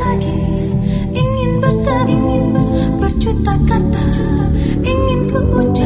lagi. Ingin bertemu berjuta kata. Ingin ku ucap